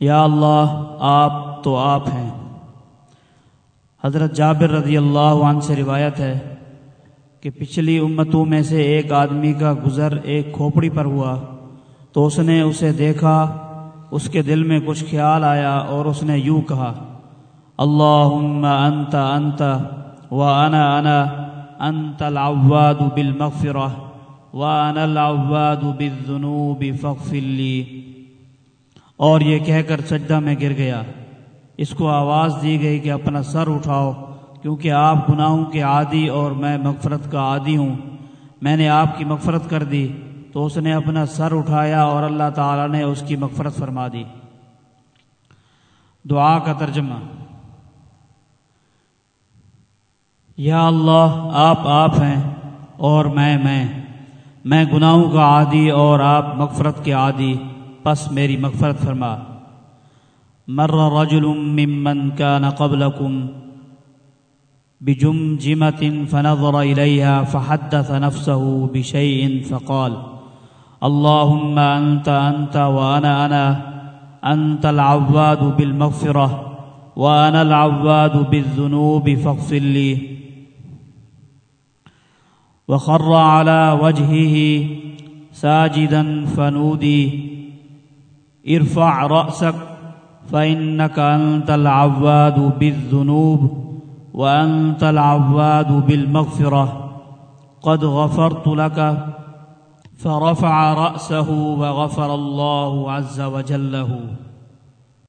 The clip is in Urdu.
یا اللہ، آپ تو آپ ہیں۔ حضرت جابر رضی اللہ عنہ سے روایت ہے کہ پچھلی امتوں میں سے ایک آدمی کا گزر ایک کھوپڑی پر ہوا۔ تو اس نے اسے دیکھا، اس کے دل میں کچھ خیال آیا اور اس نے یوں کہا اللہ انت انت و انا انت العواد بالمغفرہ و العواد بالذنوب فاغفر لی اور یہ کہہ کر سجدہ میں گر گیا۔ اس کو آواز دی گئی کہ اپنا سر اٹھاؤ، کیونکہ آپ گناہوں کے عادی اور میں مغفرت کا عادی ہوں۔ میں نے آپ کی مغفرت کر دی، تو اس نے اپنا سر اٹھایا اور اللہ تعالیٰ نے اس کی مغفرت فرما دی۔ دعا کا ترجمہ۔ یا اللہ، آپ آپ ہیں اور میں میں۔ میں گناہوں کا عادی اور آپ مغفرت کے عادی۔ پس میری مغفرت فرما مر رجل ممن كان قبلكم بجمجمة فنظر إليها فحدث نفسه بشيء فقال اللهم أنت أنت وأنا أنا أنت العواد بالمغفرة وأنا العواد بالذنوب فاغفر لي. وخر على وجهه ساجدا فنودي ارفع رأسك فإنك أنت العواد بالذنوب وأنت العواد بالمغفرة. قد غفرت لك فرفع رأسه وغفر الله عز وجل له